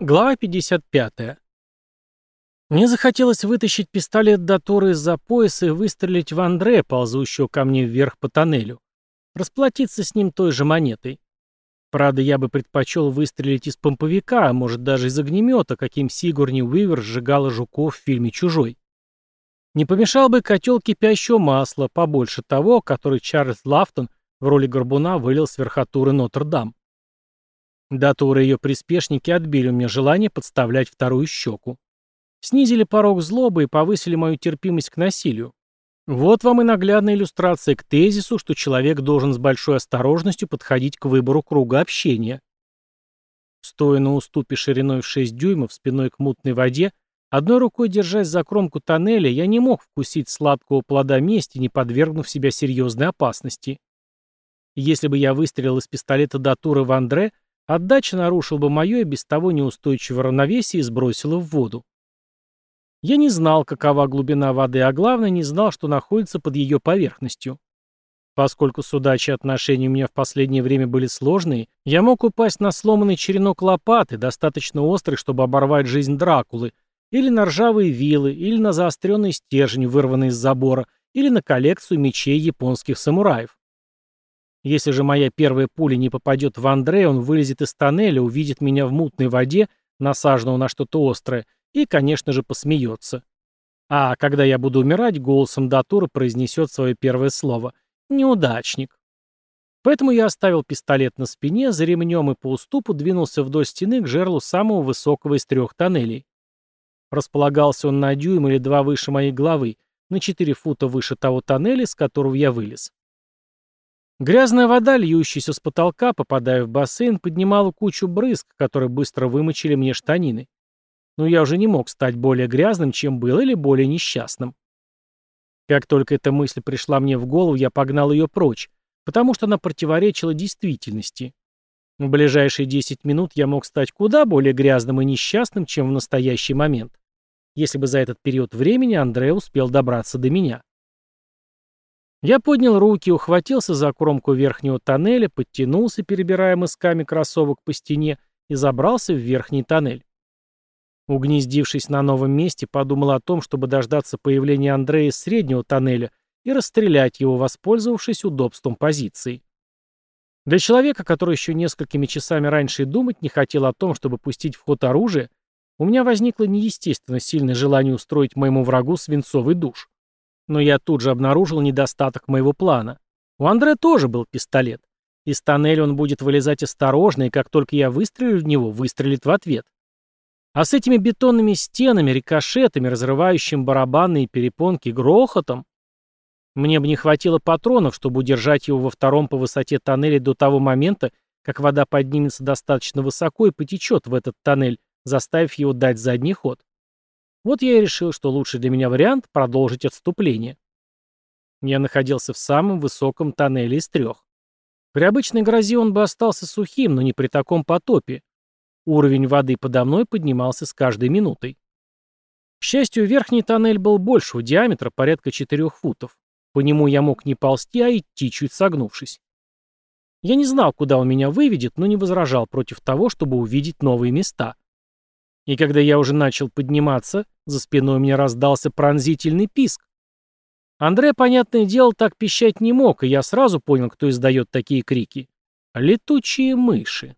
Глава 55. Мне захотелось вытащить пистолет Датуры из-за пояса и выстрелить в Андре, ползущего ко мне вверх по тоннелю. Расплатиться с ним той же монетой. Правда, я бы предпочел выстрелить из помповика, а может даже из огнемета, каким Сигурни Уивер сжигала жуков в фильме «Чужой». Не помешал бы котел кипящего масла, побольше того, который Чарльз Лафтон в роли горбуна вылил с верхотуры Нотр-Дам. Датура и ее приспешники отбили у меня желание подставлять вторую щеку. Снизили порог злобы и повысили мою терпимость к насилию. Вот вам и наглядная иллюстрация к тезису, что человек должен с большой осторожностью подходить к выбору круга общения. Стоя на уступе шириной в 6 дюймов, спиной к мутной воде, одной рукой держась за кромку тоннеля, я не мог вкусить сладкого плода мести, не подвергнув себя серьезной опасности. Если бы я выстрелил из пистолета Датуры в Андре, Отдача нарушил бы мое и без того неустойчивое равновесие и сбросила в воду. Я не знал, какова глубина воды, а главное, не знал, что находится под ее поверхностью. Поскольку судачьи отношения у меня в последнее время были сложные, я мог упасть на сломанный черенок лопаты, достаточно острый, чтобы оборвать жизнь Дракулы, или на ржавые вилы, или на заостренный стержень, вырванный из забора, или на коллекцию мечей японских самураев. Если же моя первая пуля не попадет в Андре, он вылезет из тоннеля, увидит меня в мутной воде, насаженного на что-то острое, и, конечно же, посмеется. А когда я буду умирать, голосом Датура произнесет свое первое слово «неудачник». Поэтому я оставил пистолет на спине, за ремнем и по уступу двинулся вдоль стены к жерлу самого высокого из трех тоннелей. Располагался он на дюйм или два выше моей головы, на четыре фута выше того тоннеля, с которого я вылез. Грязная вода, льющаяся с потолка, попадая в бассейн, поднимала кучу брызг, которые быстро вымочили мне штанины. Но я уже не мог стать более грязным, чем был, или более несчастным. Как только эта мысль пришла мне в голову, я погнал ее прочь, потому что она противоречила действительности. В ближайшие 10 минут я мог стать куда более грязным и несчастным, чем в настоящий момент, если бы за этот период времени Андрей успел добраться до меня. Я поднял руки, ухватился за кромку верхнего тоннеля, подтянулся, перебирая мысками кроссовок по стене, и забрался в верхний тоннель. Угнездившись на новом месте, подумал о том, чтобы дождаться появления Андрея из среднего тоннеля и расстрелять его, воспользовавшись удобством позиции. Для человека, который еще несколькими часами раньше и думать не хотел о том, чтобы пустить в ход оружие, у меня возникло неестественно сильное желание устроить моему врагу свинцовый душ. Но я тут же обнаружил недостаток моего плана. У Андре тоже был пистолет. Из тоннеля он будет вылезать осторожно, и как только я выстрелю в него, выстрелит в ответ. А с этими бетонными стенами, рикошетами, разрывающим барабанные перепонки грохотом, мне бы не хватило патронов, чтобы удержать его во втором по высоте тоннеля до того момента, как вода поднимется достаточно высоко и потечет в этот тоннель, заставив его дать задний ход. Вот я и решил, что лучший для меня вариант — продолжить отступление. Я находился в самом высоком тоннеле из трех. При обычной грозе он бы остался сухим, но не при таком потопе. Уровень воды подо мной поднимался с каждой минутой. К счастью, верхний тоннель был большего диаметра, порядка 4 футов. По нему я мог не ползти, а идти, чуть согнувшись. Я не знал, куда он меня выведет, но не возражал против того, чтобы увидеть новые места. И когда я уже начал подниматься, за спиной у меня раздался пронзительный писк. Андре, понятное дело, так пищать не мог, и я сразу понял, кто издает такие крики. Летучие мыши.